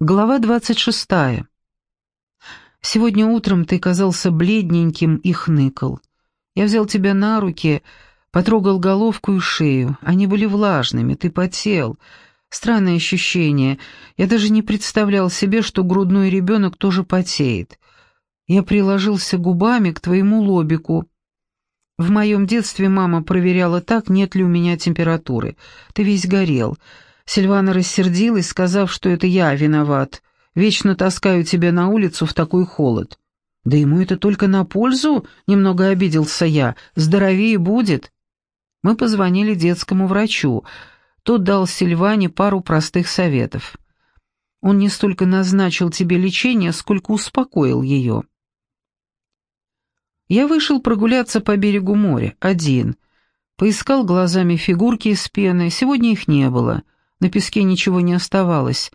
Глава двадцать шестая. Сегодня утром ты казался бледненьким и хныкал. Я взял тебя на руки, потрогал головку и шею. Они были влажными, ты потел. Странное ощущение. Я даже не представлял себе, что грудной ребенок тоже потеет. Я приложился губами к твоему лобику. В моем детстве мама проверяла так, нет ли у меня температуры. Ты весь горел. Сильвана рассердилась, сказав, что это я виноват. Вечно таскаю тебя на улицу в такой холод. Да ему это только на пользу, немного обиделся я. Здоровее будет. Мы позвонили детскому врачу. Тот дал Сильване пару простых советов. Он не столько назначил тебе лечение, сколько успокоил ее. Я вышел прогуляться по берегу моря, один. Поискал глазами фигурки из пены, сегодня их не было. На песке ничего не оставалось.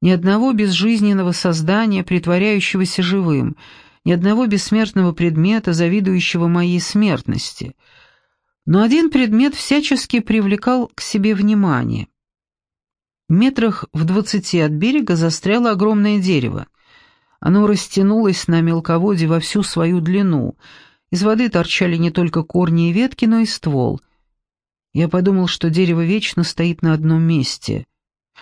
Ни одного безжизненного создания, притворяющегося живым, ни одного бессмертного предмета, завидующего моей смертности. Но один предмет всячески привлекал к себе внимание. Метрах в двадцати от берега застряло огромное дерево. Оно растянулось на мелководье во всю свою длину. Из воды торчали не только корни и ветки, но и ствол. Я подумал, что дерево вечно стоит на одном месте.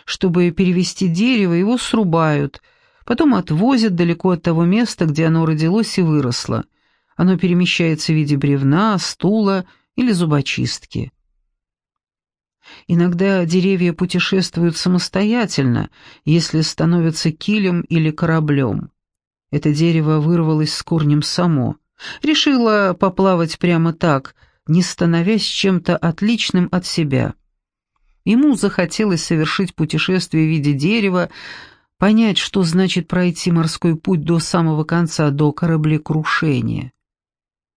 Чтобы перевести дерево, его срубают, потом отвозят далеко от того места, где оно родилось и выросло. Оно перемещается в виде бревна, стула или зубочистки. Иногда деревья путешествуют самостоятельно, если становятся килем или кораблем. Это дерево вырвалось с корнем само. Решило поплавать прямо так, не становясь чем-то отличным от себя. Ему захотелось совершить путешествие в виде дерева, понять, что значит пройти морской путь до самого конца, до кораблекрушения.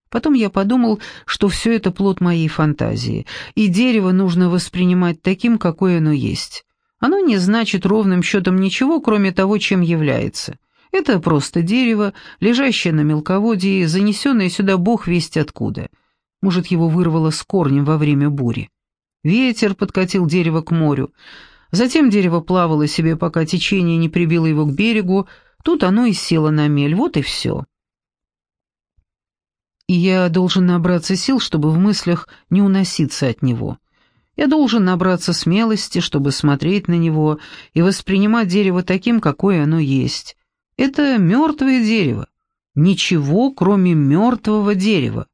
Потом я подумал, что все это плод моей фантазии, и дерево нужно воспринимать таким, какое оно есть. Оно не значит ровным счетом ничего, кроме того, чем является. Это просто дерево, лежащее на мелководье, занесенное сюда бог весть откуда. Может, его вырвало с корнем во время бури. Ветер подкатил дерево к морю. Затем дерево плавало себе, пока течение не прибило его к берегу. Тут оно и село на мель. Вот и все. И я должен набраться сил, чтобы в мыслях не уноситься от него. Я должен набраться смелости, чтобы смотреть на него и воспринимать дерево таким, какое оно есть. Это мертвое дерево. Ничего, кроме мертвого дерева.